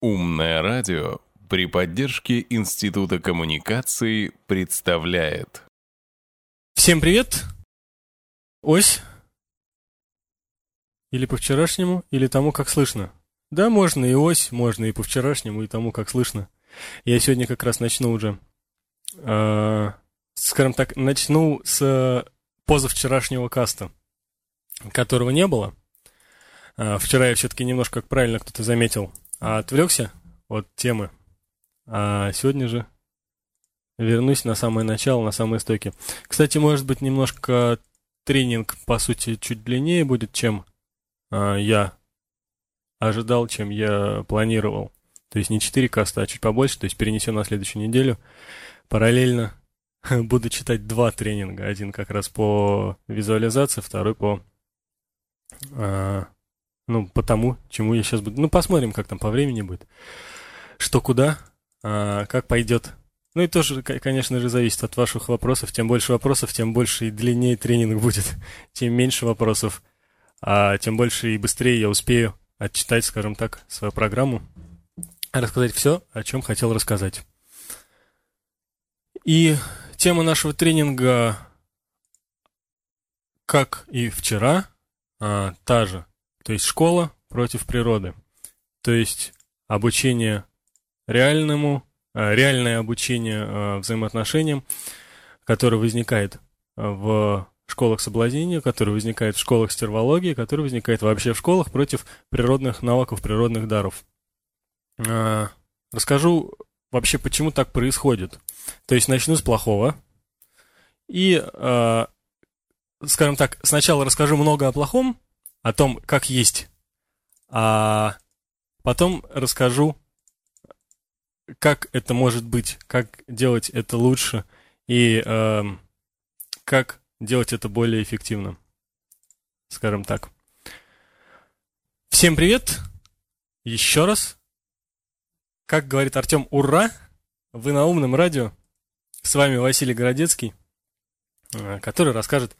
Умное радио при поддержке Института коммуникации представляет. Всем привет! Ось. Или по вчерашнему, или тому, как слышно. Да, можно и ось, можно и по вчерашнему, и тому, как слышно. Я сегодня как раз начну уже, э, скажем так, начну с позавчерашнего каста, которого не было. Э, вчера я все-таки немножко, как правильно кто-то заметил, отвлекся от темы. А сегодня же вернусь на самое начало, на самые истоки. Кстати, может быть, немножко тренинг, по сути, чуть длиннее будет, чем а, я ожидал, чем я планировал. То есть не 4 каста, а чуть побольше, то есть перенесем на следующую неделю. Параллельно буду читать два тренинга. Один как раз по визуализации, второй по а, ну, по тому, чему я сейчас буду. Ну, посмотрим, как там по времени будет. Что куда, а, как пойдет. Ну и тоже, конечно же, зависит от ваших вопросов. Тем больше вопросов, тем больше и длиннее тренинг будет. Тем меньше вопросов, а тем больше и быстрее я успею отчитать, скажем так, свою программу, рассказать все, о чем хотел рассказать. И тема нашего тренинга, как и вчера, а, та же. То есть школа против природы. То есть обучение реальному, а, реальное обучение а, взаимоотношениям, которое возникает в школах соблазнения, которое возникает в школах стервологии, которое возникает вообще в школах против природных навыков, природных даров. Расскажу вообще, почему так происходит. То есть начну с плохого. И, скажем так, сначала расскажу много о плохом, о том, как есть. А потом расскажу, как это может быть, как делать это лучше и э, как делать это более эффективно. Скажем так. Всем привет! Еще раз. Как говорит Артем, ура! Вы на умном радио. С вами Василий Городецкий, э, который расскажет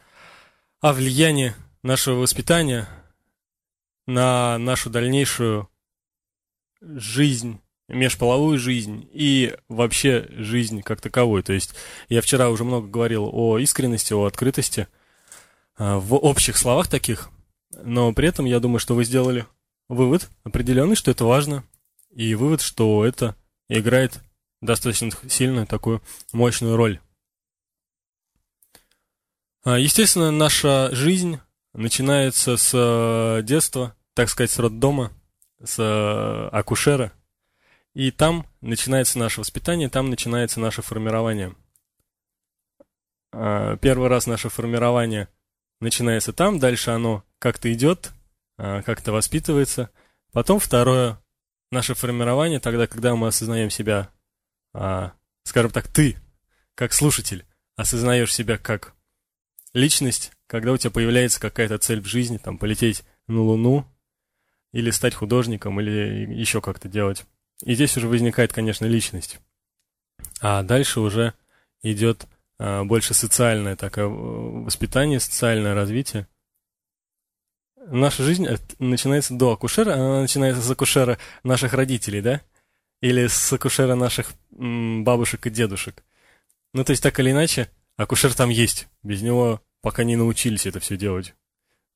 о влиянии нашего воспитания на нашу дальнейшую жизнь, межполовую жизнь и вообще жизнь как таковую. То есть я вчера уже много говорил о искренности, о открытости а, в общих словах таких, но при этом я думаю, что вы сделали вывод определенный, что это важно, и вывод, что это играет достаточно сильную такую мощную роль. А, естественно, наша жизнь начинается с э, детства, так сказать, с роддома, с э, акушера. И там начинается наше воспитание, там начинается наше формирование. А, первый раз наше формирование начинается там, дальше оно как-то идет, а, как-то воспитывается. Потом второе, наше формирование, тогда, когда мы осознаем себя, а, скажем так, ты, как слушатель, осознаешь себя как личность, когда у тебя появляется какая-то цель в жизни, там, полететь на Луну, или стать художником, или еще как-то делать. И здесь уже возникает, конечно, личность. А дальше уже идет а, больше социальное такое э, воспитание, социальное развитие. Наша жизнь начинается до акушера, она начинается с акушера наших родителей, да? Или с акушера наших м, бабушек и дедушек. Ну, то есть, так или иначе, акушер там есть. Без него пока не научились это все делать.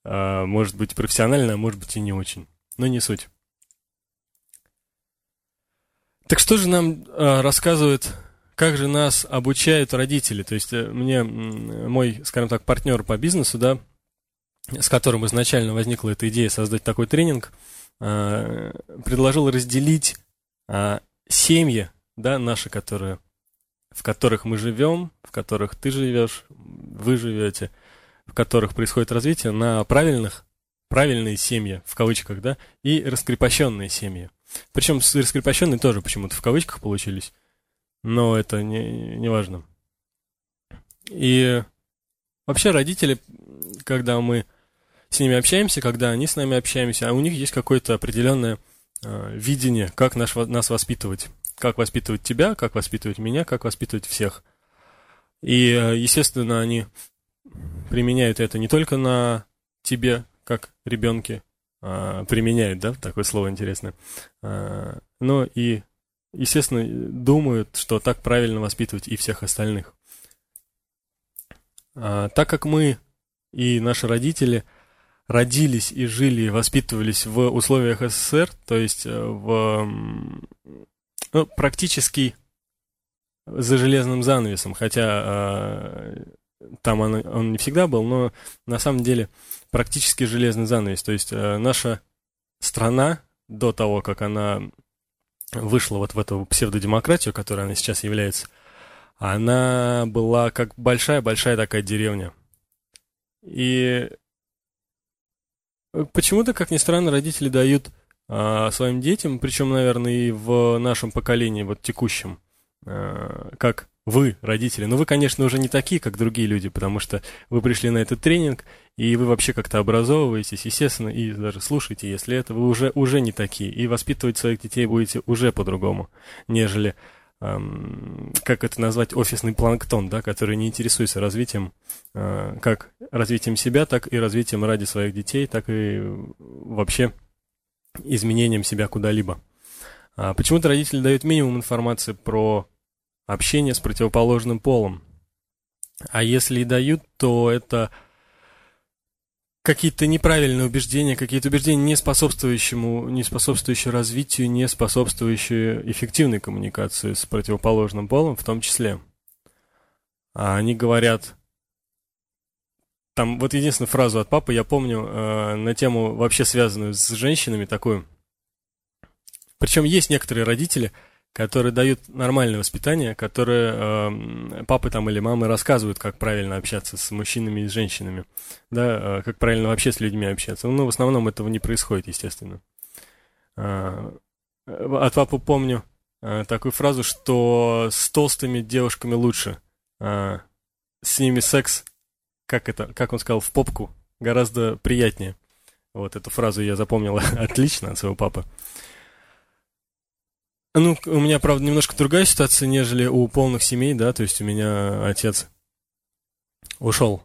А, может быть профессионально, а может быть и не очень. Но не суть. Так что же нам а, рассказывают, как же нас обучают родители? То есть э, мне мой, скажем так, партнер по бизнесу, да, с которым изначально возникла эта идея создать такой тренинг, а, предложил разделить а, семьи, да, наши, которые, в которых мы живем, в которых ты живешь, вы живете, в которых происходит развитие, на правильных, правильные семьи, в кавычках, да, и раскрепощенные семьи. Причем раскрепощенные тоже почему-то в кавычках получились, но это не, не важно. И вообще родители, когда мы с ними общаемся, когда они с нами общаемся, а у них есть какое-то определенное э, видение, как наш, нас воспитывать. Как воспитывать тебя, как воспитывать меня, как воспитывать всех. И, э, естественно, они применяют это не только на тебе, как ребенке, а, применяют, да, такое слово интересное, а, но и, естественно, думают, что так правильно воспитывать и всех остальных. А, так как мы и наши родители родились и жили, воспитывались в условиях СССР, то есть э, в ну, практически за железным занавесом, хотя э, там он, он не всегда был, но на самом деле практически железный занавес. То есть э, наша страна до того, как она вышла вот в эту псевдодемократию, которой она сейчас является, она была как большая-большая такая деревня. И почему-то, как ни странно, родители дают а, своим детям, причем, наверное, и в нашем поколении, вот текущем, а, как вы, родители. Но вы, конечно, уже не такие, как другие люди, потому что вы пришли на этот тренинг, и вы вообще как-то образовываетесь, естественно, и даже слушаете, если это, вы уже, уже не такие. И воспитывать своих детей будете уже по-другому, нежели, эм, как это назвать, офисный планктон, да, который не интересуется развитием, э, как развитием себя, так и развитием ради своих детей, так и вообще изменением себя куда-либо. А почему-то родители дают минимум информации про общение с противоположным полом. А если и дают, то это какие-то неправильные убеждения, какие-то убеждения, не способствующему, не способствующие развитию, не способствующие эффективной коммуникации с противоположным полом в том числе. А они говорят, там вот единственную фразу от папы я помню э, на тему вообще связанную с женщинами такую. Причем есть некоторые родители, которые дают нормальное воспитание, которые э, папы там или мамы рассказывают, как правильно общаться с мужчинами и с женщинами, да, э, как правильно вообще с людьми общаться. Ну, в основном этого не происходит, естественно. Э, от папы помню э, такую фразу, что с толстыми девушками лучше, э, с ними секс, как это, как он сказал, в попку гораздо приятнее. Вот эту фразу я запомнил отлично от своего папы. Ну, у меня, правда, немножко другая ситуация, нежели у полных семей, да, то есть у меня отец ушел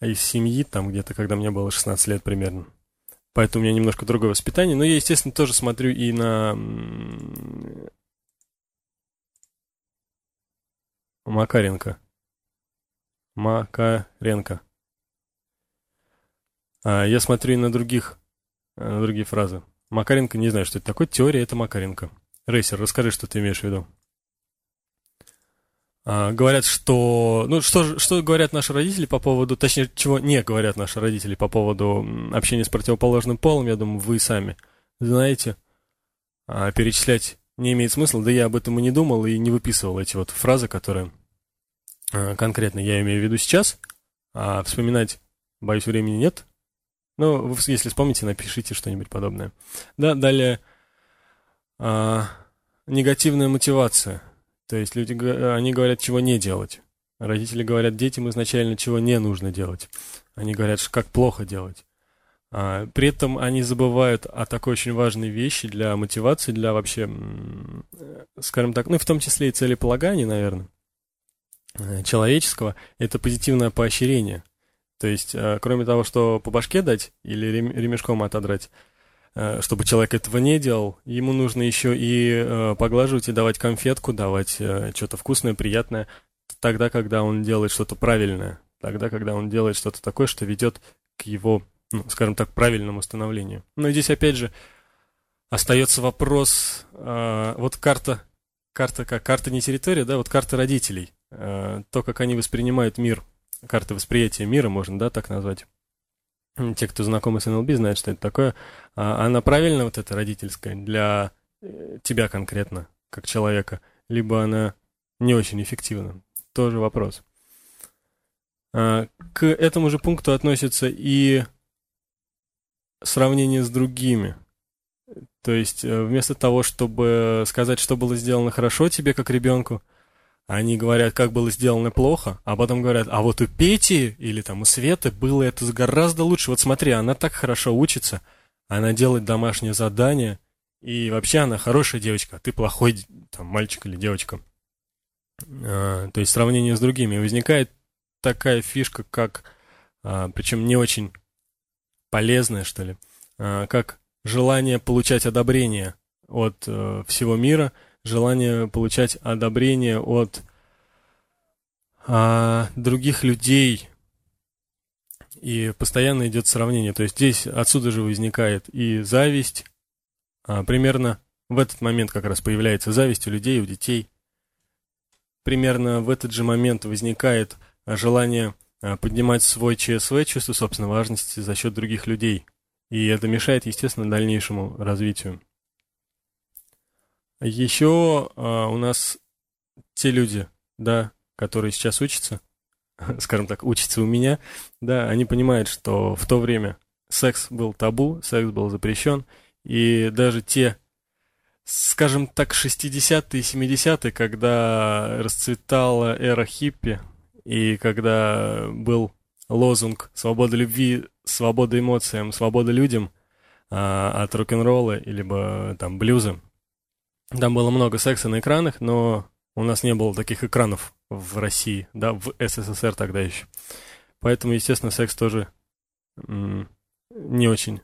из семьи, там где-то, когда мне было 16 лет примерно. Поэтому у меня немножко другое воспитание. Но я, естественно, тоже смотрю и на Макаренко. Макаренко. А, я смотрю и на других, на другие фразы. Макаренко, не знаю, что это такое. Теория это Макаренко. Рейсер, расскажи, что ты имеешь в виду. А, говорят, что... Ну, что, что говорят наши родители по поводу... Точнее, чего не говорят наши родители по поводу общения с противоположным полом, я думаю, вы сами знаете. А перечислять не имеет смысла, да я об этом и не думал, и не выписывал эти вот фразы, которые а, конкретно я имею в виду сейчас. А вспоминать, боюсь, времени нет. Ну, если вспомните, напишите что-нибудь подобное. Да, далее а, негативная мотивация. То есть люди, они говорят, чего не делать. Родители говорят детям изначально, чего не нужно делать. Они говорят, как плохо делать. А, при этом они забывают о такой очень важной вещи для мотивации, для вообще, скажем так, ну, в том числе и целеполагания, наверное, человеческого, это позитивное поощрение. То есть, э, кроме того, что по башке дать или ремешком отодрать, чтобы человек этого не делал, ему нужно еще и э, поглаживать и давать конфетку, давать э, что-то вкусное, приятное, тогда, когда он делает что-то правильное, тогда, когда он делает что-то такое, что ведет к его, ну, скажем так, правильному становлению. Но здесь, опять же, остается вопрос, вот карта, карта как, карта не территория, да, вот карта родителей, то, как они воспринимают мир, карта восприятия мира, можно, да, так назвать те, кто знакомы с НЛП, знают, что это такое. А она правильно вот эта родительская для э, тебя конкретно, как человека, либо она не очень эффективна? Тоже вопрос. А, к этому же пункту относится и сравнение с другими. То есть э, вместо того, чтобы сказать, что было сделано хорошо тебе как ребенку, они говорят, как было сделано плохо, а потом говорят, а вот у Пети или там у Светы было это гораздо лучше. Вот смотри, она так хорошо учится, она делает домашнее задание, и вообще она хорошая девочка, а ты плохой там, мальчик или девочка. А, то есть сравнение с другими. Возникает такая фишка, как, а, причем не очень полезная, что ли, а, как желание получать одобрение от э, всего мира, желание получать одобрение от э, других людей. И постоянно идет сравнение. То есть здесь отсюда же возникает и зависть. А, примерно в этот момент как раз появляется зависть у людей, у детей. Примерно в этот же момент возникает желание а, поднимать свой ЧСВ, чувство собственной важности за счет других людей. И это мешает, естественно, дальнейшему развитию. Еще а, у нас те люди, да, которые сейчас учатся, скажем так, учатся у меня, да, они понимают, что в то время секс был табу, секс был запрещен, и даже те, скажем так, 60-е, 70-е, когда расцветала эра хиппи, и когда был лозунг «Свобода любви, свобода эмоциям, свобода людям» а, от рок-н-ролла, либо там блюза, там было много секса на экранах, но у нас не было таких экранов в России, да, в СССР тогда еще. Поэтому, естественно, секс тоже не очень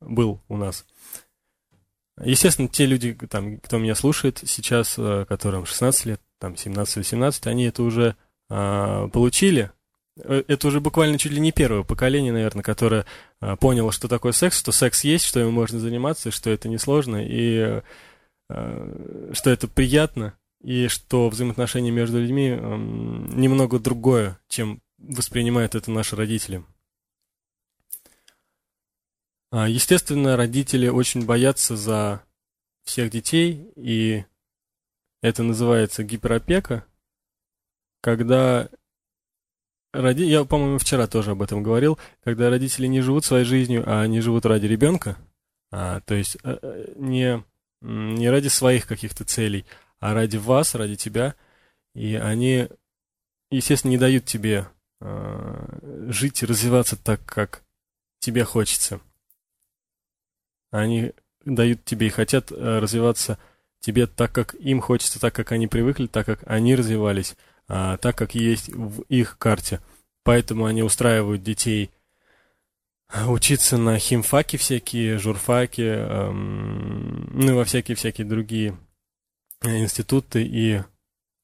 был у нас. Естественно, те люди, там, кто меня слушает сейчас, э, которым 16 лет, там, 17-18, они это уже а, получили, э, это уже буквально чуть ли не первое поколение, наверное, которое а, поняло, что такое секс, что секс есть, что им можно заниматься, что это несложно, и а, что это приятно, и что взаимоотношения между людьми немного другое, чем воспринимают это наши родители. Естественно, родители очень боятся за всех детей, и это называется гиперопека – когда роди... я, по-моему, вчера тоже об этом говорил, когда родители не живут своей жизнью, а они живут ради ребенка, а, то есть а, а, не, не ради своих каких-то целей, а ради вас, ради тебя, и они, естественно, не дают тебе а, жить и развиваться так, как тебе хочется. Они дают тебе и хотят а, развиваться тебе так, как им хочется, так, как они привыкли, так, как они развивались а, так, как есть в их карте. Поэтому они устраивают детей учиться на химфаки всякие, журфаки, эм, ну и во всякие-всякие другие институты и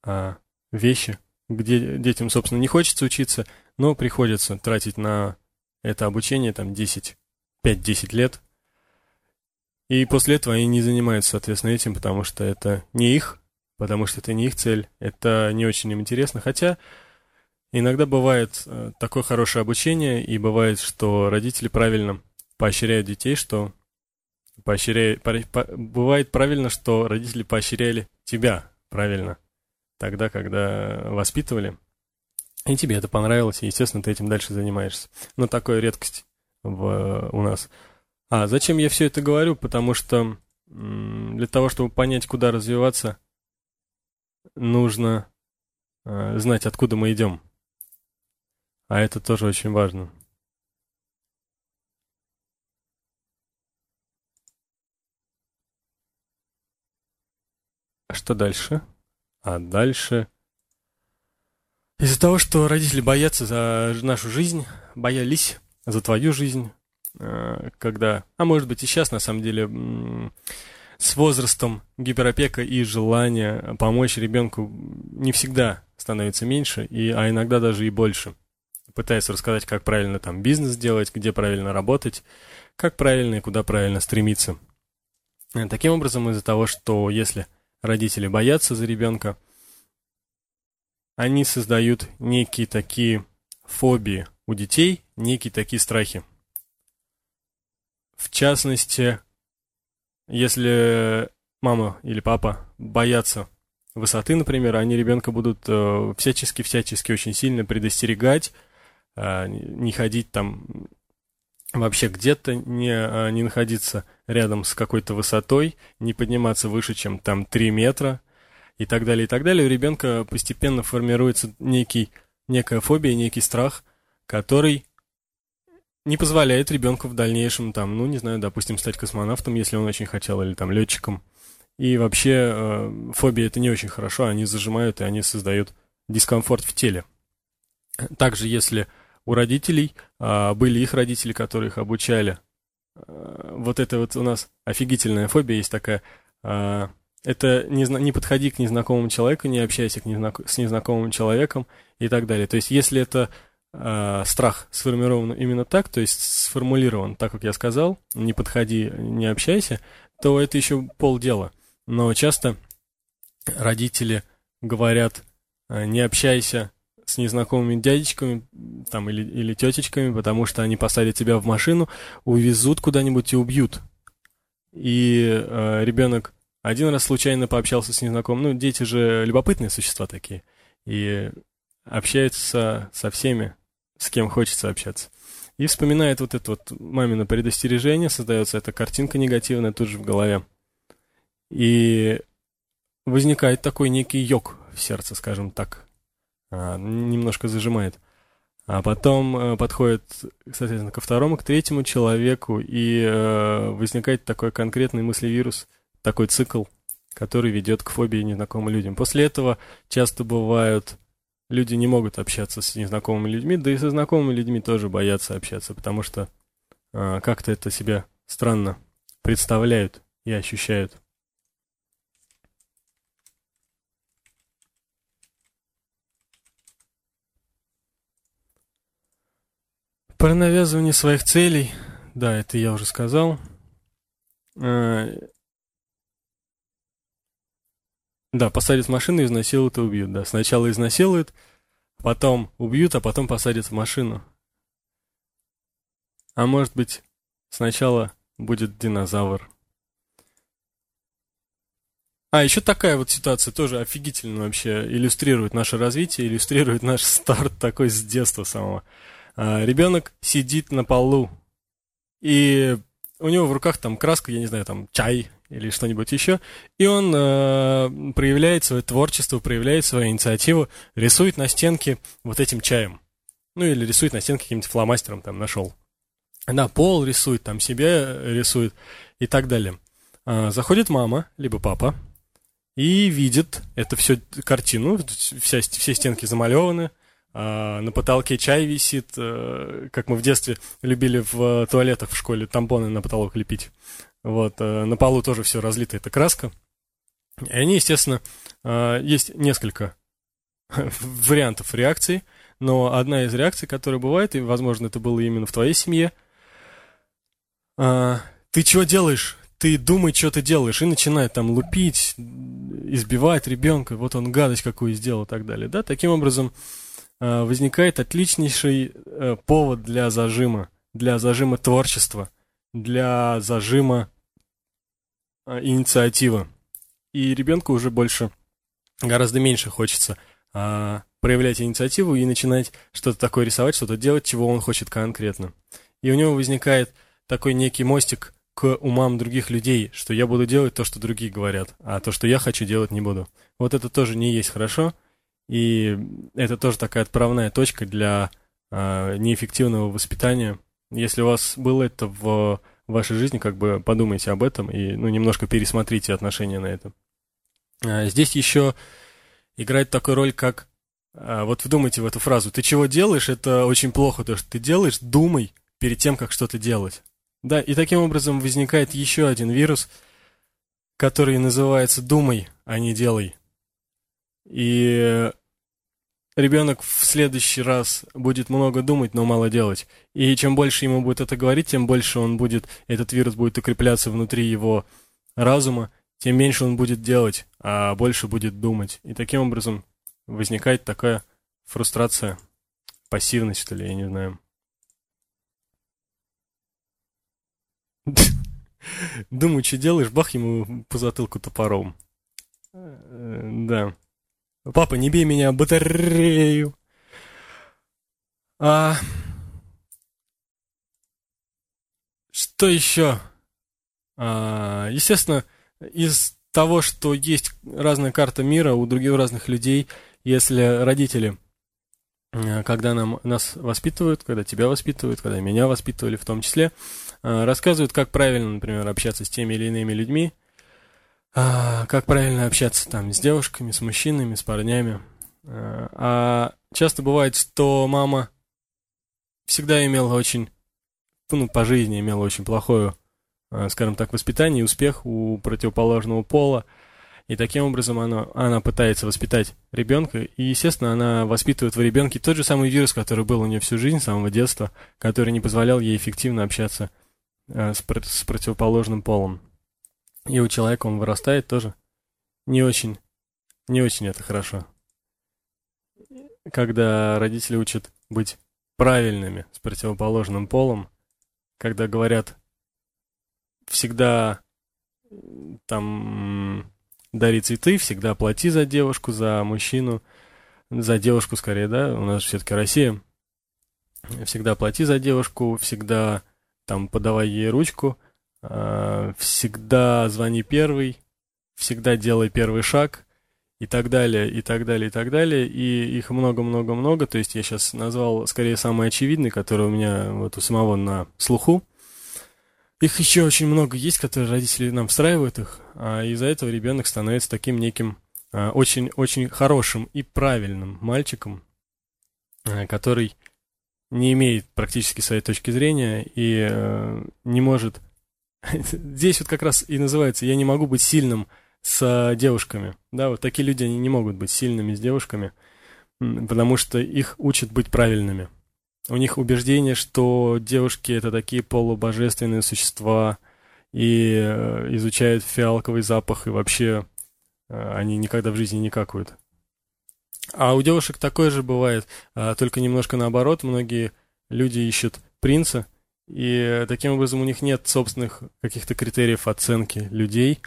э, вещи, где детям, собственно, не хочется учиться, но приходится тратить на это обучение там 10, 5-10 лет. И после этого они не занимаются, соответственно, этим, потому что это не их потому что это не их цель, это не очень им интересно. Хотя иногда бывает э, такое хорошее обучение, и бывает, что родители правильно поощряют детей, что поощряют, по, бывает правильно, что родители поощряли тебя правильно тогда, когда воспитывали. И тебе это понравилось, и, естественно, ты этим дальше занимаешься. Но такая редкость в, у нас. А зачем я все это говорю? Потому что для того, чтобы понять, куда развиваться, нужно э, знать, откуда мы идем. А это тоже очень важно. А что дальше? А дальше... Из-за того, что родители боятся за нашу жизнь, боялись за твою жизнь, э, когда... А может быть и сейчас, на самом деле, с возрастом гиперопека и желание помочь ребенку не всегда становится меньше, и, а иногда даже и больше. Пытается рассказать, как правильно там бизнес делать, где правильно работать, как правильно и куда правильно стремиться. Э, таким образом, из-за того, что если родители боятся за ребенка, они создают некие такие фобии у детей, некие такие страхи. В частности, если мама или папа боятся высоты, например, они ребенка будут всячески-всячески очень сильно предостерегать, э, не ходить там вообще где-то, не, э, не находиться рядом с какой-то высотой, не подниматься выше, чем там 3 метра и так далее, и так далее. У ребенка постепенно формируется некий, некая фобия, некий страх, который не позволяет ребенку в дальнейшем, там, ну, не знаю, допустим, стать космонавтом, если он очень хотел, или там летчиком. И вообще э, фобии это не очень хорошо, они зажимают и они создают дискомфорт в теле. Также, если у родителей э, были их родители, которые их обучали, э, вот это вот у нас офигительная фобия есть такая, А, это не, не подходи к незнакомому человеку, не общайся к незнак, с незнакомым человеком и так далее. То есть, если это э, страх сформирован именно так, то есть сформулирован так, как я сказал, не подходи, не общайся, то это еще полдела. Но часто родители говорят, не общайся с незнакомыми дядечками там, или, или тетечками, потому что они посадят тебя в машину, увезут куда-нибудь и убьют. И э, ребенок один раз случайно пообщался с незнакомым. Ну, дети же любопытные существа такие. И общаются со всеми, с кем хочется общаться. И вспоминает вот это вот мамино предостережение, создается эта картинка негативная тут же в голове. И возникает такой некий йог в сердце, скажем так. А, немножко зажимает. А потом э, подходит, соответственно, ко второму, к третьему человеку, и э, возникает такой конкретный мыслевирус – такой цикл, который ведет к фобии незнакомым людям. После этого часто бывают люди не могут общаться с незнакомыми людьми, да и со знакомыми людьми тоже боятся общаться, потому что э, как-то это себя странно представляют и ощущают. Про навязывание своих целей, да, это я уже сказал. А, да, посадят в машину, изнасилуют и убьют, да. Сначала изнасилуют, потом убьют, а потом посадят в машину. А может быть, сначала будет динозавр. А, еще такая вот ситуация тоже офигительно вообще иллюстрирует наше развитие, иллюстрирует наш старт такой с детства самого. А, ребенок сидит на полу, и у него в руках там краска, я не знаю, там чай или что-нибудь еще, и он э, проявляет свое творчество, проявляет свою инициативу, рисует на стенке вот этим чаем. Ну или рисует на стенке каким-то фломастером там нашел. На пол рисует, там себе рисует и так далее. А, заходит мама, либо папа, и видит это все картину, вся, все стенки замалеваны, а, на потолке чай висит, а, как мы в детстве любили в туалетах в школе тампоны на потолок лепить. Вот, а, на полу тоже все разлито, это краска. И они, естественно, есть несколько вариантов реакций, но одна из реакций, которая бывает, и, возможно, это было именно в твоей семье, ты чего делаешь? Ты думай, что ты делаешь, и начинает там лупить, избивать ребенка, вот он гадость какую сделал и так далее. Да, таким образом, Э, возникает отличнейший э, повод для зажима, для зажима творчества, для зажима э, инициативы. И ребенку уже больше, гораздо меньше хочется проявлять инициативу и начинать что-то такое рисовать, что-то делать, чего он хочет конкретно. И у него возникает такой некий мостик к умам других людей, что я буду делать то, что другие говорят, а то, что я хочу делать, не буду. Вот это тоже не есть хорошо, и это тоже такая отправная точка для э, неэффективного воспитания. Если у вас было это в вашей жизни, как бы подумайте об этом и ну, немножко пересмотрите отношения на это. А, здесь еще играет такую роль, как а, вот вдумайте в эту фразу. Ты чего делаешь? Это очень плохо, то, что ты делаешь. Думай перед тем, как что-то делать. Да, и таким образом возникает еще один вирус, который называется «думай, а не делай». И ребенок в следующий раз будет много думать, но мало делать. И чем больше ему будет это говорить, тем больше он будет, этот вирус будет укрепляться внутри его разума, тем меньше он будет делать, а больше будет думать. И таким образом возникает такая фрустрация, пассивность, что ли, я не знаю. Думаю, что делаешь, бах ему по затылку топором. Э, да. Папа, не бей меня, батарею. А... Что еще? А, естественно, из того, что есть разная карта мира у других разных людей, если родители, э, когда нам, нас воспитывают, когда тебя воспитывают, когда меня воспитывали в том числе, э, рассказывают, как правильно, например, общаться с теми или иными людьми, а, как правильно общаться там с девушками, с мужчинами, с парнями. А, а часто бывает, что мама всегда имела очень, ну, по жизни имела очень плохую э, скажем так, воспитание и успех у противоположного пола. И таким образом она, она пытается воспитать ребенка, и, естественно, она воспитывает в ребенке тот же самый вирус, который был у нее всю жизнь, с самого детства, который не позволял ей эффективно общаться э, с, с противоположным полом. И у человека он вырастает тоже не очень, не очень это хорошо. Когда родители учат быть правильными с противоположным полом, когда говорят всегда там дари цветы, всегда плати за девушку, за мужчину, за девушку скорее, да, у нас все-таки Россия. Всегда плати за девушку, всегда там подавай ей ручку, всегда звони первый, всегда делай первый шаг и так далее, и так далее, и так далее. И их много-много-много. То есть я сейчас назвал скорее самые очевидные, которые у меня вот у самого на слуху. Их еще очень много есть, которые родители нам встраивают их, а из-за этого ребенок становится таким неким очень-очень а, хорошим и правильным мальчиком, а, который не имеет практически своей точки зрения и э, не может... Здесь вот как раз и называется «я не могу быть сильным с девушками». Да, вот такие люди, они не могут быть сильными с девушками, потому что их учат быть правильными. У них убеждение, что девушки это такие полубожественные существа и э, изучают фиалковый запах, и вообще э, они никогда в жизни не какают. А у девушек такое же бывает, а, только немножко наоборот. Многие люди ищут принца, и таким образом у них нет собственных каких-то критериев оценки людей.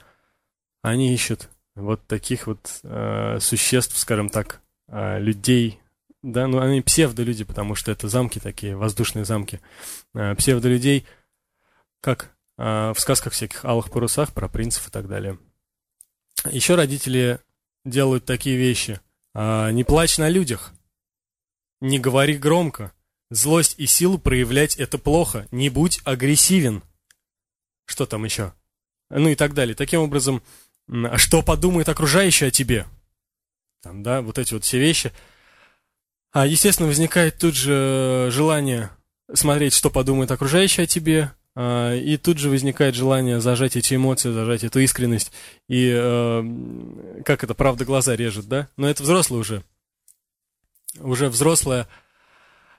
Они ищут вот таких вот э, существ, скажем так, э, людей, да, ну они псевдолюди, потому что это замки такие, воздушные замки. Э, псевдолюдей, как э, в сказках всяких алых парусах про принцев и так далее. Еще родители делают такие вещи. Э, не плачь на людях. Не говори громко. Злость и силу проявлять это плохо. Не будь агрессивен. Что там еще? Ну и так далее. Таким образом, а что подумает окружающий о тебе? Там, да, вот эти вот все вещи – а, естественно, возникает тут же желание смотреть, что подумает окружающий о тебе, а, и тут же возникает желание зажать эти эмоции, зажать эту искренность. И э, как это, правда, глаза режет, да? Но это взрослый уже. Уже взрослая,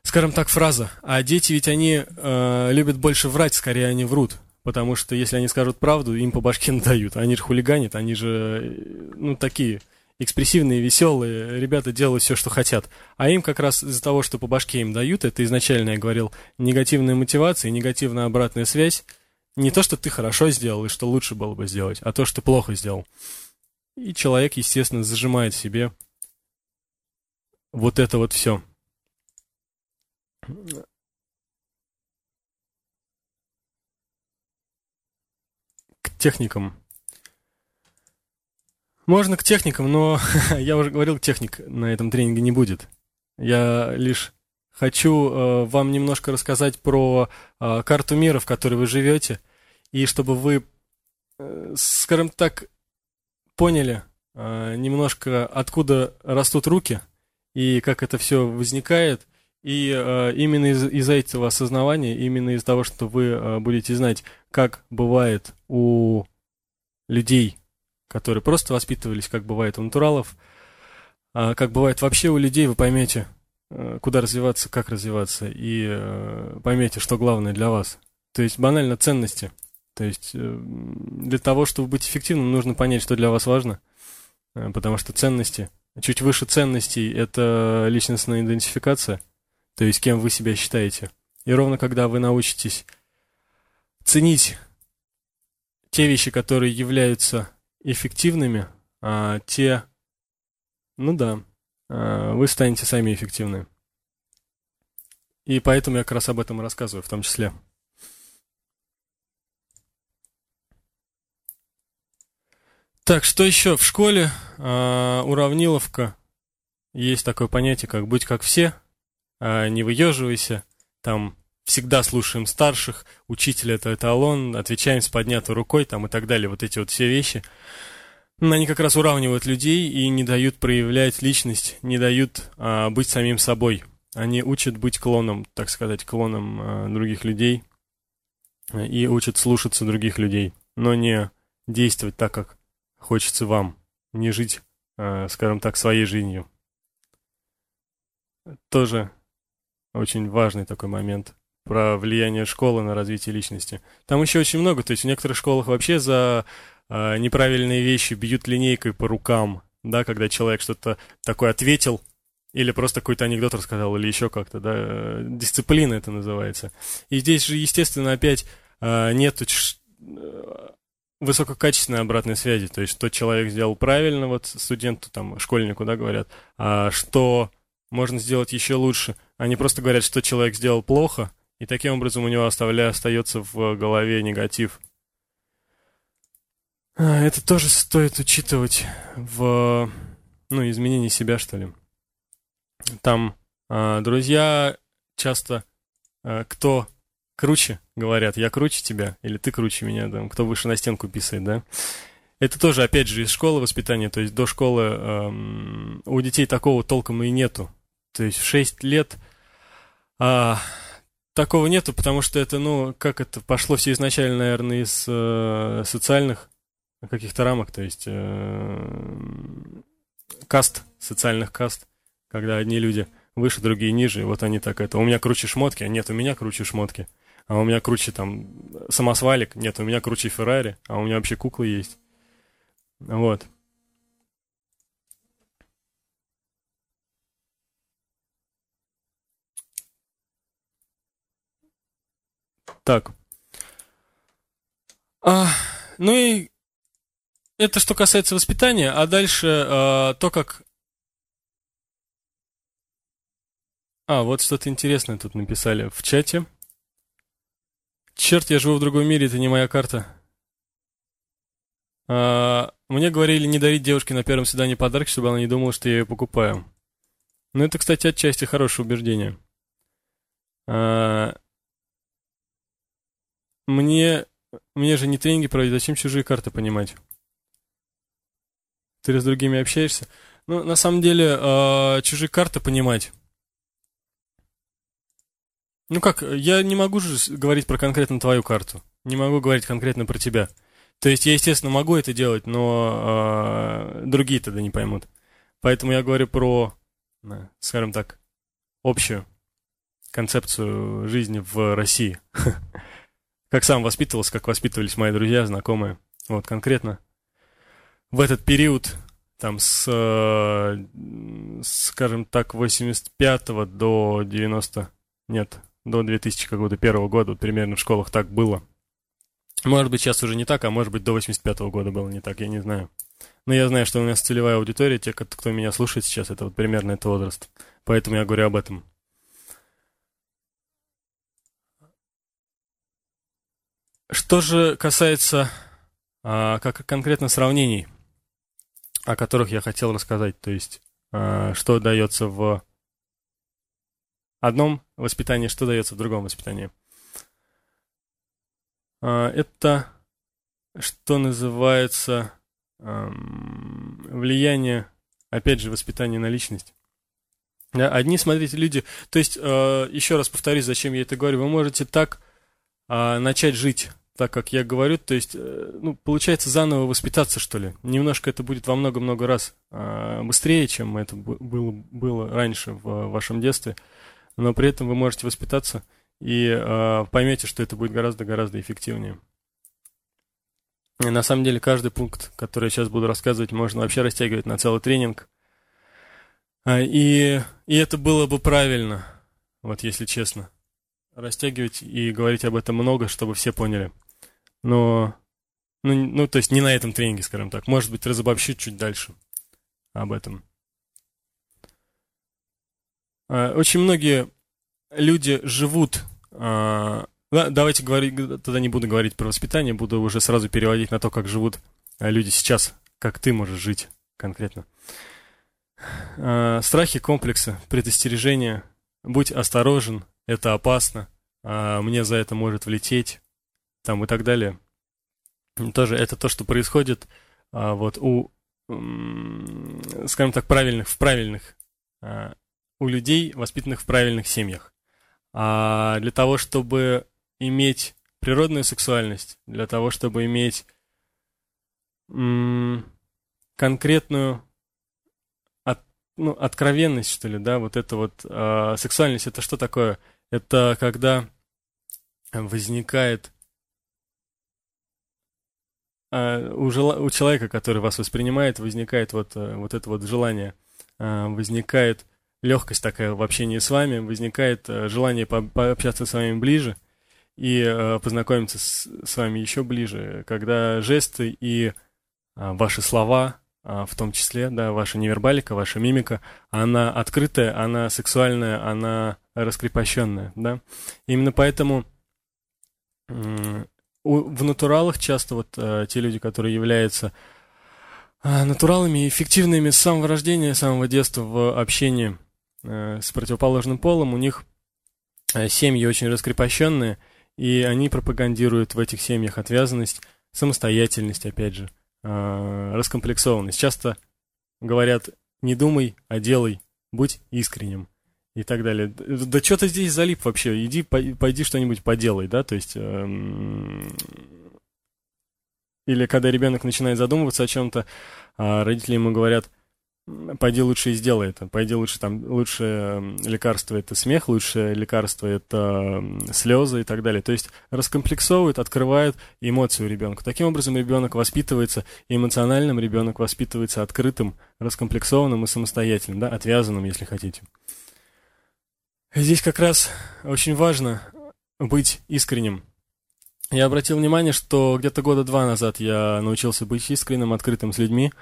скажем так, фраза. А дети ведь они э, любят больше врать, скорее они врут. Потому что если они скажут правду, им по башке надают. Они же хулиганят, они же, ну, такие экспрессивные, веселые, ребята делают все, что хотят. А им как раз из-за того, что по башке им дают, это изначально, я говорил, негативная мотивация, негативная обратная связь. Не то, что ты хорошо сделал и что лучше было бы сделать, а то, что плохо сделал. И человек, естественно, зажимает себе вот это вот все. К техникам можно к техникам, но я уже говорил, техник на этом тренинге не будет. Я лишь хочу э, вам немножко рассказать про э, карту мира, в которой вы живете, и чтобы вы, э, скажем так, поняли э, немножко, откуда растут руки и как это все возникает. И э, именно из- из-за этого осознавания, именно из-за того, что вы э, будете знать, как бывает у людей которые просто воспитывались, как бывает у натуралов, а как бывает вообще у людей, вы поймете, э, куда развиваться, как развиваться, и э, поймете, что главное для вас. То есть банально ценности. То есть э, для того, чтобы быть эффективным, нужно понять, что для вас важно, потому что ценности, чуть выше ценностей, это личностная идентификация, то есть кем вы себя считаете. И ровно когда вы научитесь ценить те вещи, которые являются эффективными, а те, ну да, а, вы станете сами эффективны. И поэтому я как раз об этом и рассказываю в том числе. Так, что еще? В школе э, уравниловка. Есть такое понятие, как «будь как все», не выеживайся, там всегда слушаем старших, учитель это эталон, отвечаем с поднятой рукой там и так далее, вот эти вот все вещи. Они как раз уравнивают людей и не дают проявлять личность, не дают а, быть самим собой. Они учат быть клоном, так сказать, клоном а, других людей. и учат слушаться других людей, но не действовать так, как хочется вам, не жить, э, скажем так, своей жизнью. Тоже очень важный такой момент про влияние школы на развитие личности. Там еще очень много, то есть в некоторых школах вообще за э, неправильные вещи бьют линейкой по рукам, да, когда человек что-то такое ответил, или просто какой-то анекдот рассказал, или еще как-то, да, э, дисциплина это называется. И здесь же, естественно, опять э, нет высококачественной обратной связи, то есть что человек сделал правильно, вот студенту, там, школьнику, да, говорят, а что можно сделать еще лучше. Они просто говорят, что человек сделал плохо, и таким образом у него оставля, остается в голове негатив. А, это тоже стоит учитывать в ну, изменении себя, что ли. Там э, друзья часто э, кто круче говорят, я круче тебя, или ты круче меня, там, кто выше на стенку писает, да. Это тоже, опять же, из школы воспитания, то есть до школы эм, у детей такого толком и нету. То есть в 6 лет а, такого нету, потому что это, ну, как это пошло все изначально, наверное, из э, социальных каких-то рамок, то есть э, каст, социальных каст, когда одни люди выше, другие ниже, и вот они так это, у меня круче шмотки, а нет, у меня круче шмотки, а у меня круче там самосвалик, нет, у меня круче Феррари, а у меня вообще куклы есть. Вот. Так. А, ну и это что касается воспитания, а дальше а, то, как... А, вот что-то интересное тут написали в чате. Черт, я живу в другом мире, это не моя карта. А, мне говорили не дарить девушке на первом свидании подарок, чтобы она не думала, что я ее покупаю. Ну, это, кстати, отчасти хорошее убеждение. А, мне... Мне же не тренинги проводить, зачем чужие карты понимать? Ты с другими общаешься? Ну, на самом деле, э, чужие карты понимать. Ну как, я не могу же говорить про конкретно твою карту. Не могу говорить конкретно про тебя. То есть я, естественно, могу это делать, но э, другие тогда не поймут. Поэтому я говорю про, скажем так, общую концепцию жизни в России. как сам воспитывался, как воспитывались мои друзья, знакомые. Вот конкретно в этот период, там с, э, скажем так, 85 до 90, нет, до 2000 какого-то первого года, вот примерно в школах так было. Может быть, сейчас уже не так, а может быть, до 85 -го года было не так, я не знаю. Но я знаю, что у нас целевая аудитория, те, кто меня слушает сейчас, это вот примерно этот возраст. Поэтому я говорю об этом. Что же касается а, как конкретно сравнений, о которых я хотел рассказать, то есть а, что дается в одном воспитании, что дается в другом воспитании. А, это что называется а, влияние, опять же, воспитания на личность. Одни, смотрите, люди... То есть, э, еще раз повторюсь, зачем я это говорю. Вы можете так э, начать жить так как я говорю, то есть, э, ну, получается заново воспитаться, что ли. Немножко это будет во много-много раз а, быстрее, чем это было, было раньше в вашем детстве, но при этом вы можете воспитаться и а, поймете, что это будет гораздо-гораздо эффективнее. И на самом деле каждый пункт, который я сейчас буду рассказывать, можно вообще растягивать на целый тренинг. А, и, и это было бы правильно, вот если честно. Растягивать и говорить об этом много, чтобы все поняли но, ну, ну, то есть не на этом тренинге, скажем так. Может быть, разобщу чуть дальше об этом. А, очень многие люди живут... А, давайте говорить, тогда не буду говорить про воспитание, буду уже сразу переводить на то, как живут а, люди сейчас, как ты можешь жить конкретно. Страхи, комплексы, предостережения. Будь осторожен, это опасно, мне за это может влететь, там и так далее. Тоже это то, что происходит а, вот у, скажем так, правильных, в правильных, а, у людей, воспитанных в правильных семьях. А для того, чтобы иметь природную сексуальность, для того, чтобы иметь конкретную от, ну, откровенность, что ли, да, вот это вот э, сексуальность, это что такое? Это когда возникает у, жел... у человека, который вас воспринимает, возникает вот, э, вот это вот желание, э, возникает легкость такая в общении с вами, возникает э, желание по пообщаться с вами ближе и э, познакомиться с, с вами еще ближе, когда жесты и э, ваши слова а, в том числе, да, ваша невербалика, ваша мимика, она открытая, она сексуальная, она раскрепощенная, да. Именно поэтому в натуралах часто вот э, те люди, которые являются э, натуралами и эффективными с самого рождения, с самого детства в общении э, с противоположным полом, у них семьи очень раскрепощенные, и они пропагандируют в этих семьях отвязанность, самостоятельность, опять же, э, раскомплексованность. Часто говорят, не думай, а делай, будь искренним и так далее. Да что ты здесь залип вообще? Иди, пойди что-нибудь поделай, да, то есть... Эм... Или когда ребенок начинает задумываться о чем-то, а родители ему говорят, пойди лучше и сделай это. Пойди лучше там, лучшее лекарство это смех, лучшее лекарство это слезы и так далее. То есть раскомплексовывают, открывают эмоцию ребенка. Таким образом ребенок воспитывается эмоциональным, ребенок воспитывается открытым, раскомплексованным и самостоятельным, да, отвязанным, если хотите. Здесь как раз очень важно быть искренним. Я обратил внимание, что где-то года два назад я научился быть искренним, открытым с людьми.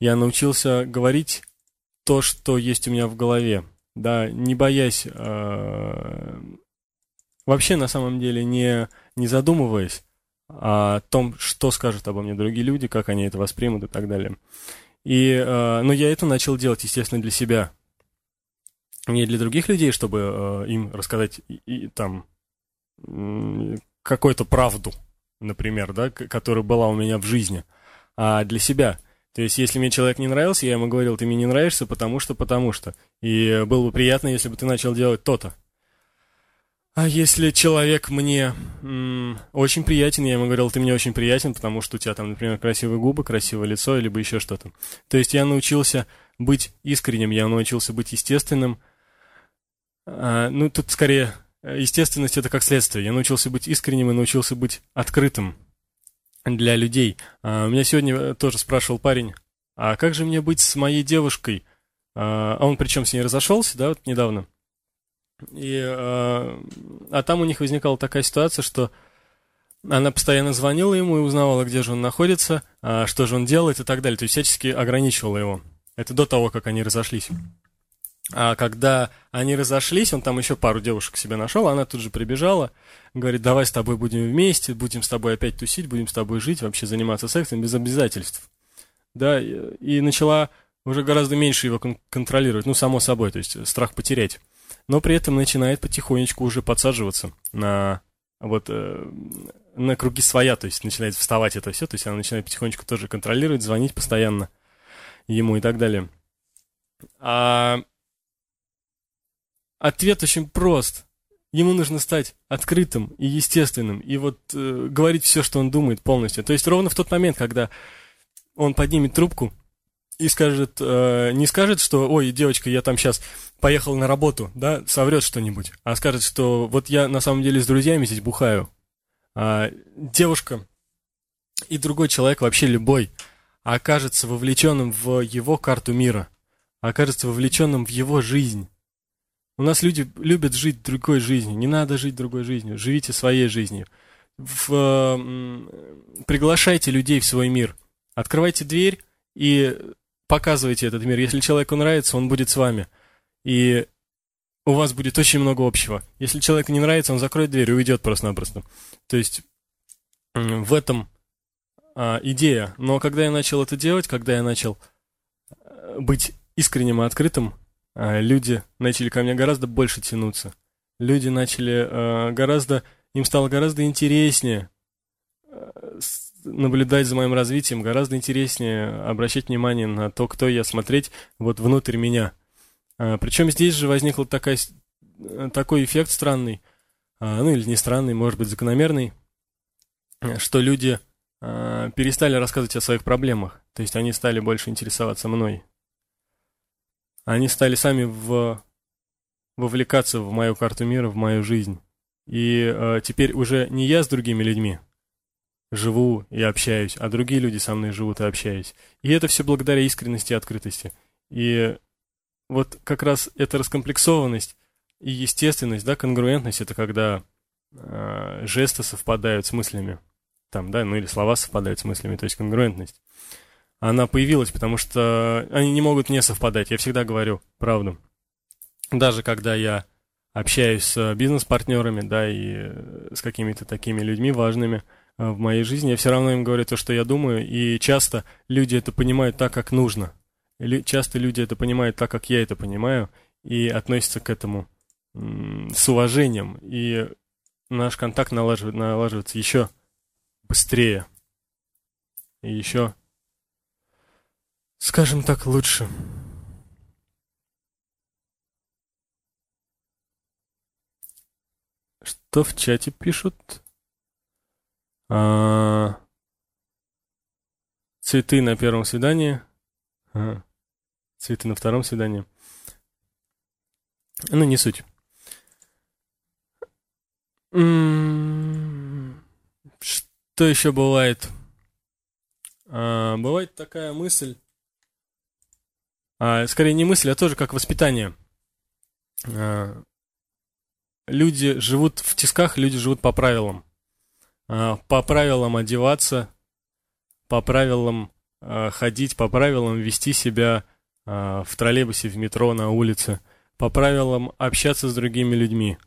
Я научился говорить то, что есть у меня в голове, да, не боясь, э, вообще на самом деле не, не задумываясь о том, что скажут обо мне другие люди, как они это воспримут и так далее. И, э, но я это начал делать, естественно, для себя. Не для других людей, чтобы э, им рассказать и, и там какую-то правду, например, да, которая была у меня в жизни, а для себя. То есть, если мне человек не нравился, я ему говорил, ты мне не нравишься, потому что, потому что. И было бы приятно, если бы ты начал делать то-то. А если человек мне м, очень приятен, я ему говорил, ты мне очень приятен, потому что у тебя там, например, красивые губы, красивое лицо, либо еще что-то. То есть я научился быть искренним, я научился быть естественным. А, ну, тут скорее Э, естественность это как следствие. Я научился быть искренним и научился быть открытым для людей. А, меня сегодня э, тоже спрашивал парень, а как же мне быть с моей девушкой? А, а он причем с ней разошелся, да, вот недавно. И, а, там у них возникала такая ситуация, что она постоянно звонила ему и узнавала, где же он находится, что же он делает и так далее. То есть всячески ограничивала его. Это до того, как они разошлись. А когда они разошлись, он там еще пару девушек себе нашел, она тут же прибежала, говорит, давай с тобой будем вместе, будем с тобой опять тусить, будем с тобой жить, вообще заниматься сексом без обязательств. Да, и начала уже гораздо меньше его кон- контролировать, ну, само собой, то есть страх потерять. Но при этом начинает потихонечку уже подсаживаться на вот э, на круги своя, то есть начинает вставать это все, то есть она начинает потихонечку тоже контролировать, звонить постоянно ему и так далее. А Ответ очень прост. Ему нужно стать открытым и естественным, и вот э, говорить все, что он думает полностью. То есть ровно в тот момент, когда он поднимет трубку и скажет, э, не скажет, что, ой, девочка, я там сейчас поехал на работу, да, соврет что-нибудь, а скажет, что вот я на самом деле с друзьями здесь бухаю. А девушка и другой человек, вообще любой, окажется вовлеченным в его карту мира, окажется вовлеченным в его жизнь у нас люди любят жить другой жизнью. Не надо жить другой жизнью. Живите своей жизнью. В, э, приглашайте людей в свой мир. Открывайте дверь и показывайте этот мир. Если человеку нравится, он будет с вами. И у вас будет очень много общего. Если человеку не нравится, он закроет дверь и уйдет просто-напросто. То есть в этом а, идея. Но когда я начал это делать, когда я начал э, быть искренним и открытым, люди начали ко мне гораздо больше тянуться. Люди начали э, гораздо, им стало гораздо интереснее э, наблюдать за моим развитием, гораздо интереснее обращать внимание на то, кто я, смотреть вот внутрь меня. А, причем здесь же возникл такая, такой эффект странный, а, ну или не странный, может быть закономерный. что люди э, перестали рассказывать о своих проблемах. То есть они стали больше интересоваться мной. Они стали сами в, вовлекаться в мою карту мира, в мою жизнь. И э, теперь уже не я с другими людьми живу и общаюсь, а другие люди со мной живут и общаюсь. И это все благодаря искренности и открытости. И вот как раз эта раскомплексованность и естественность, да, конгруентность, это когда э, жесты совпадают с мыслями, там, да, ну или слова совпадают с мыслями, то есть конгруентность. Она появилась, потому что они не могут не совпадать, я всегда говорю правду. Даже когда я общаюсь с бизнес-партнерами, да, и с какими-то такими людьми важными э, в моей жизни, я все равно им говорю то, что я думаю, и часто люди это понимают так, как нужно. Часто люди это понимают так, как я это понимаю, и относятся к этому с уважением, и наш контакт налаживает, налаживается еще быстрее. И еще, скажем так, лучше. Что в чате пишут? А... Цветы на первом свидании. Ага. Цветы на втором свидании. Ну, не суть. Что еще бывает? А, бывает такая мысль, а, скорее не мысль, а тоже как воспитание. А, люди живут в тисках, люди живут по правилам. А, по правилам одеваться, по правилам а, ходить, по правилам вести себя а, в троллейбусе, в метро, на улице, по правилам общаться с другими людьми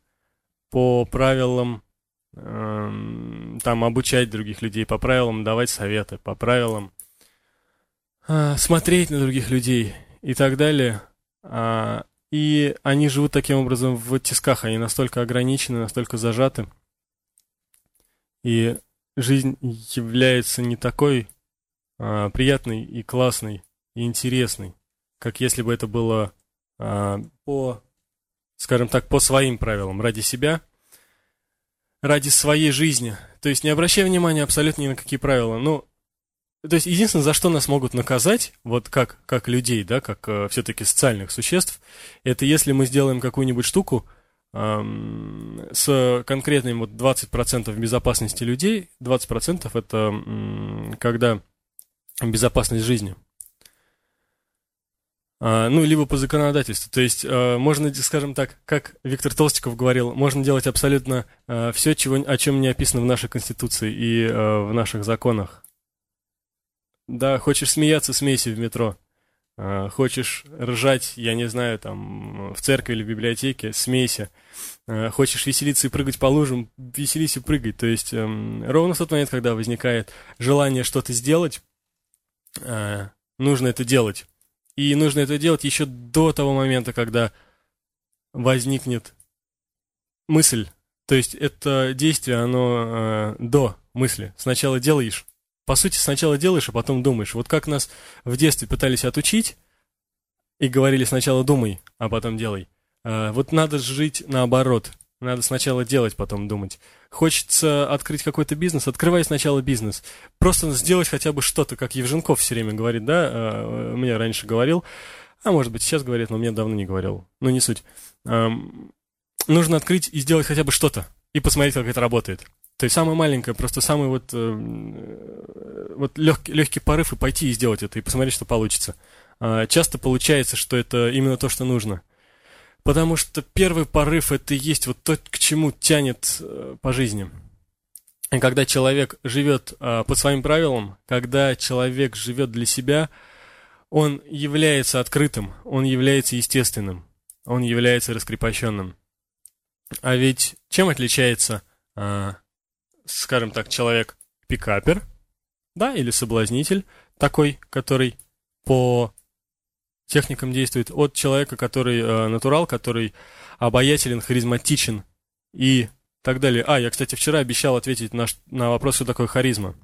по правилам э, там обучать других людей, по правилам давать советы, по правилам смотреть на других людей и так далее. А, и они живут таким образом в тисках, они настолько ограничены, настолько зажаты. И жизнь является не такой а, приятной и классной и интересной, как если бы это было а, по скажем так, по своим правилам, ради себя, ради своей жизни. То есть не обращая внимания абсолютно ни на какие правила. Ну, то есть единственное, за что нас могут наказать, вот как, как людей, да, как э, все-таки социальных существ, это если мы сделаем какую-нибудь штуку эм, с конкретным вот 20% безопасности людей, 20% это эм, когда безопасность жизни – а, ну, либо по законодательству. То есть а, можно, скажем так, как Виктор Толстиков говорил, можно делать абсолютно а, все, чего, о чем не описано в нашей Конституции и в наших законах. Да, хочешь смеяться, смейся в метро. Хочешь ржать, я не знаю, там, в церкви или в библиотеке, смейся. Хочешь веселиться и прыгать по лужам, веселись и прыгай. То есть эм, ровно в тот момент, когда возникает желание что-то сделать, нужно это делать. И нужно это делать еще до того момента, когда возникнет мысль. То есть это действие, оно э, до мысли. Сначала делаешь. По сути, сначала делаешь, а потом думаешь. Вот как нас в детстве пытались отучить и говорили сначала думай, а потом делай. Э, вот надо жить наоборот. Надо сначала делать, потом думать. Хочется открыть какой-то бизнес, открывай сначала бизнес. Просто сделать хотя бы что-то, как Евженков все время говорит, да, э, мне раньше говорил, а может быть сейчас говорит, но мне давно не говорил. Ну, не суть. Нужно открыть и сделать хотя бы что-то, и посмотреть, как это работает. То есть самое маленькое, просто самый вот, э, вот легкий, легкий порыв и пойти и сделать это, и посмотреть, что получится. Э, часто получается, что это именно то, что нужно. Потому что первый порыв это и есть вот то, к чему тянет э, по жизни. И когда человек живет э, по своим правилам, когда человек живет для себя, он является открытым, он является естественным, он является раскрепощенным. А ведь чем отличается, э, скажем так, человек пикапер, да, или соблазнитель, такой, который по техникам действует от человека, который э, натурал, который обаятелен, харизматичен и так далее. А, я, кстати, вчера обещал ответить на, на вопрос, что такое харизма.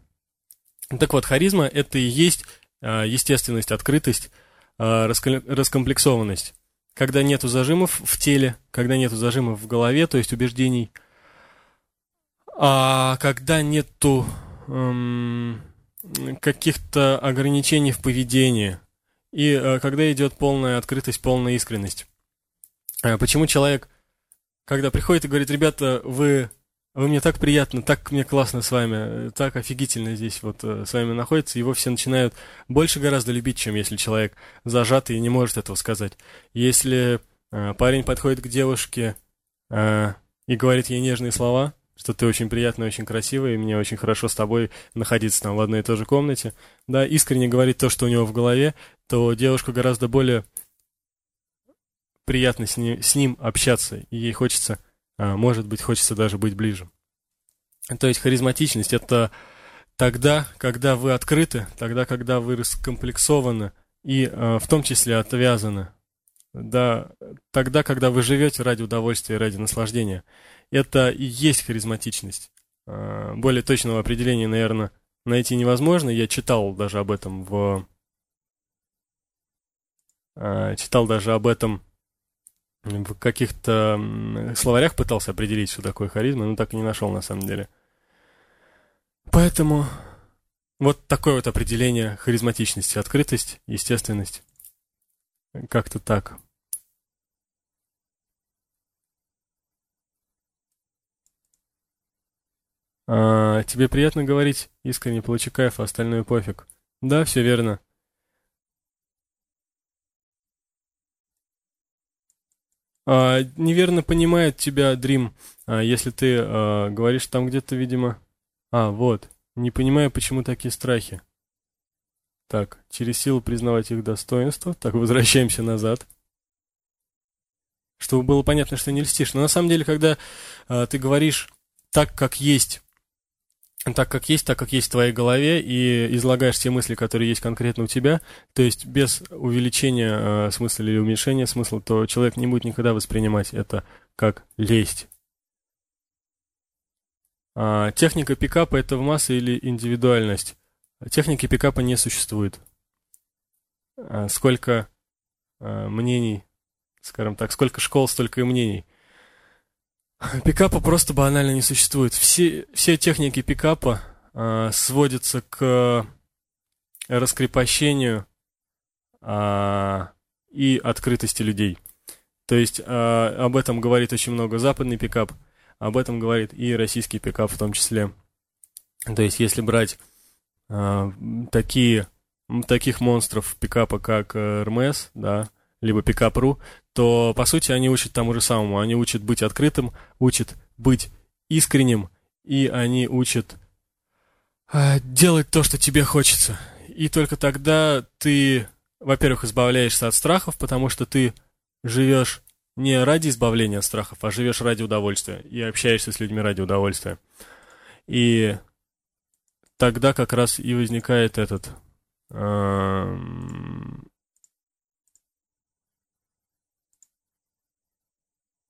Так вот, харизма – это и есть э, естественность, открытость, э, раскомплексованность. Когда нету зажимов в теле, когда нету зажимов в голове, то есть убеждений, А когда нету эм, каких-то ограничений в поведении, и э, когда идет полная открытость, полная искренность. Э, почему человек, когда приходит и говорит, ребята, вы, вы мне так приятно, так мне классно с вами, так офигительно здесь вот э, с вами находится, его все начинают больше гораздо любить, чем если человек зажатый и не может этого сказать. Если э, парень подходит к девушке э, и говорит ей нежные слова, что ты очень приятный, очень красивый, и мне очень хорошо с тобой находиться там в одной и той же комнате, да, искренне говорит то, что у него в голове, то девушка гораздо более приятно с ним, с ним общаться, и ей хочется, а, может быть, хочется даже быть ближе. То есть харизматичность — это тогда, когда вы открыты, тогда, когда вы раскомплексованы и а, в том числе отвязаны, да, тогда, когда вы живете ради удовольствия, ради наслаждения — это и есть харизматичность. А, более точного определения, наверное, найти невозможно. Я читал даже об этом в... А, читал даже об этом в каких-то словарях пытался определить, что такое харизма, но так и не нашел на самом деле. Поэтому вот такое вот определение харизматичности. Открытость, естественность. Как-то так. А, тебе приятно говорить, искренне получи кайф, а остальное пофиг. Да, все верно. А, неверно понимает тебя Дрим, а, если ты а, говоришь там где-то, видимо... А, вот. Не понимаю, почему такие страхи. Так, через силу признавать их достоинство. Так, возвращаемся назад. Чтобы было понятно, что не льстишь. Но на самом деле, когда а, ты говоришь так, как есть, так как есть, так как есть в твоей голове, и излагаешь те мысли, которые есть конкретно у тебя, то есть без увеличения э, смысла или уменьшения смысла, то человек не будет никогда воспринимать это как лесть. А, техника пикапа – это в массы или индивидуальность? Техники пикапа не существует. А, сколько а, мнений, скажем так, сколько школ, столько и мнений – Пикапа просто банально не существует. Все, все техники пикапа э, сводятся к раскрепощению э, и открытости людей. То есть э, об этом говорит очень много западный пикап, об этом говорит и российский пикап в том числе. То есть если брать э, такие, таких монстров пикапа, как РМС, да, либо Pickup.ru, то, по сути, они учат тому же самому. Они учат быть открытым, учат быть искренним, и они учат э, делать то, что тебе хочется. И только тогда ты, во-первых, избавляешься от страхов, потому что ты живешь не ради избавления от страхов, а живешь ради удовольствия и общаешься с людьми ради удовольствия. И тогда как раз и возникает этот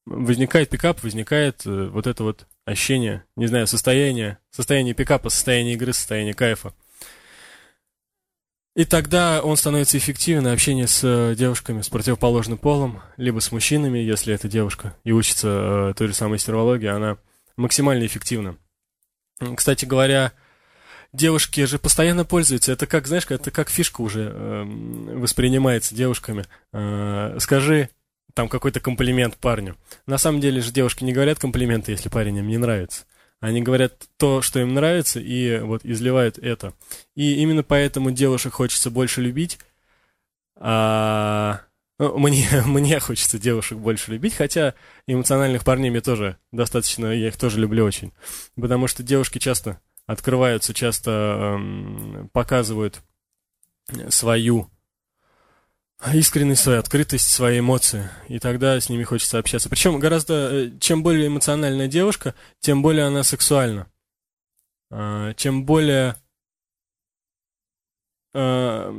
возникает пикап, возникает э, вот это вот ощущение, не знаю, состояние, состояние пикапа, состояние игры, состояние кайфа. И тогда он становится эффективен, и общение с э, девушками с противоположным полом, либо с мужчинами, если это девушка, и учится э, той же самой стервологии, она максимально эффективна. Кстати говоря, девушки же постоянно пользуются. Это как, знаешь, это как фишка уже э, воспринимается девушками. Э, скажи там какой-то комплимент парню. На самом деле же девушки не говорят комплименты, если парень им не нравится. Они говорят то, что им нравится, и вот изливают это. И именно поэтому девушек хочется больше любить. А ну, мне, мне хочется девушек больше любить, хотя эмоциональных парней мне тоже достаточно, я их тоже люблю очень. Потому что девушки часто открываются, часто эм, показывают свою искренность свою, открытость, свои эмоции. И тогда с ними хочется общаться. Причем гораздо, э, чем более эмоциональная девушка, тем более она сексуальна. А, чем более а,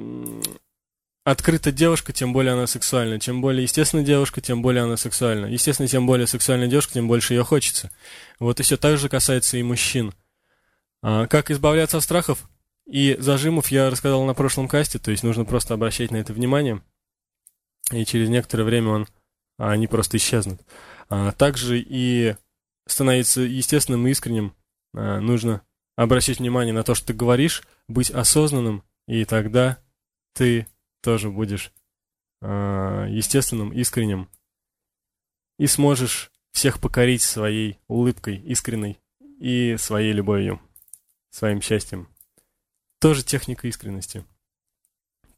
открыта девушка, тем более она сексуальна. Чем более естественная девушка, тем более она сексуальна. Естественно, тем более сексуальная девушка, тем больше ее хочется. Вот и все так же касается и мужчин. А, как избавляться от страхов? И зажимов я рассказал на прошлом касте, то есть нужно просто обращать на это внимание, и через некоторое время он, они просто исчезнут. А также и становиться естественным и искренним А, нужно обращать внимание на то, что ты говоришь, быть осознанным, и тогда ты тоже будешь а, естественным, искренним, и сможешь всех покорить своей улыбкой искренней и своей любовью, своим счастьем. Тоже техника искренности.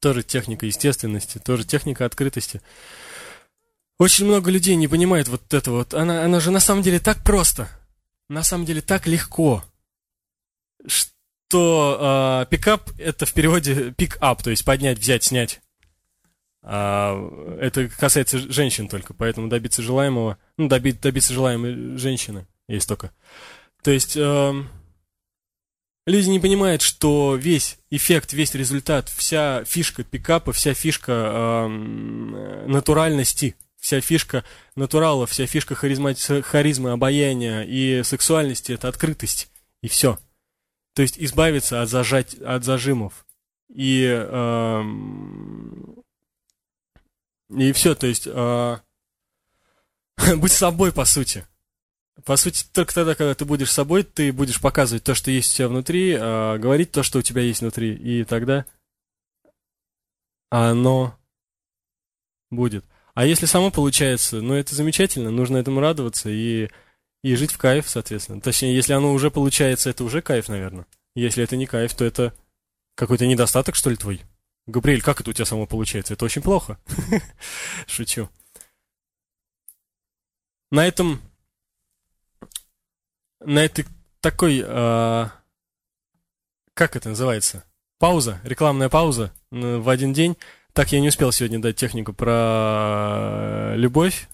Тоже техника естественности, тоже техника открытости. Очень много людей не понимает вот это вот. Она, она же на самом деле так просто. На самом деле так легко. Что э, пикап это в переводе пик-ап, то есть поднять, взять, снять. А, это касается женщин только, поэтому добиться желаемого, ну, доби, добиться желаемой женщины есть только. То есть э, люди не понимают, что весь эффект, весь результат, вся фишка пикапа, вся фишка э, натуральности, вся фишка натурала, вся фишка харизма, харизмы, обаяния и сексуальности – это открытость, и все. То есть избавиться от, зажать, от зажимов. И э, и все, то есть э, быть собой, по сути. По сути, только тогда, когда ты будешь собой, ты будешь показывать то, что есть у тебя внутри, э, говорить то, что у тебя есть внутри, и тогда оно будет. А если само получается, ну это замечательно, нужно этому радоваться и, и жить в кайф, соответственно. Точнее, если оно уже получается, это уже кайф, наверное. Если это не кайф, то это какой-то недостаток, что ли, твой. Габриэль, как это у тебя само получается? Это очень плохо. Шучу. На этом... На этой такой... Э, как это называется? Пауза, рекламная пауза в один день. Так, я не успел сегодня дать технику про любовь.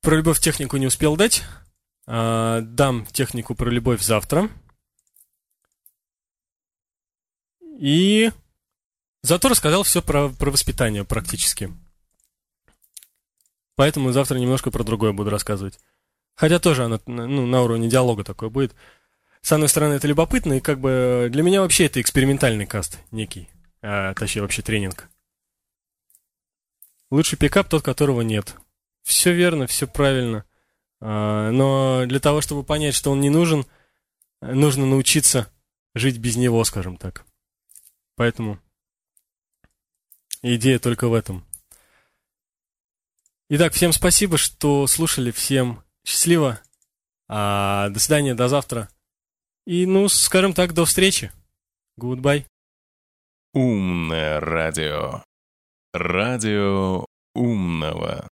Про любовь технику не успел дать. Э, дам технику про любовь завтра. И Зато рассказал все про, про воспитание практически. Поэтому завтра немножко про другое буду рассказывать. Хотя тоже она ну, на уровне диалога такое будет. С одной стороны, это любопытно, и как бы для меня вообще это экспериментальный каст некий. А, точнее, вообще тренинг. Лучший пикап тот, которого нет. Все верно, все правильно. А, но для того, чтобы понять, что он не нужен, нужно научиться жить без него, скажем так. Поэтому Идея только в этом. Итак, всем спасибо, что слушали. Всем счастливо. А, до свидания, до завтра. И, ну, скажем так, до встречи. Goodbye. Умное радио. Радио умного.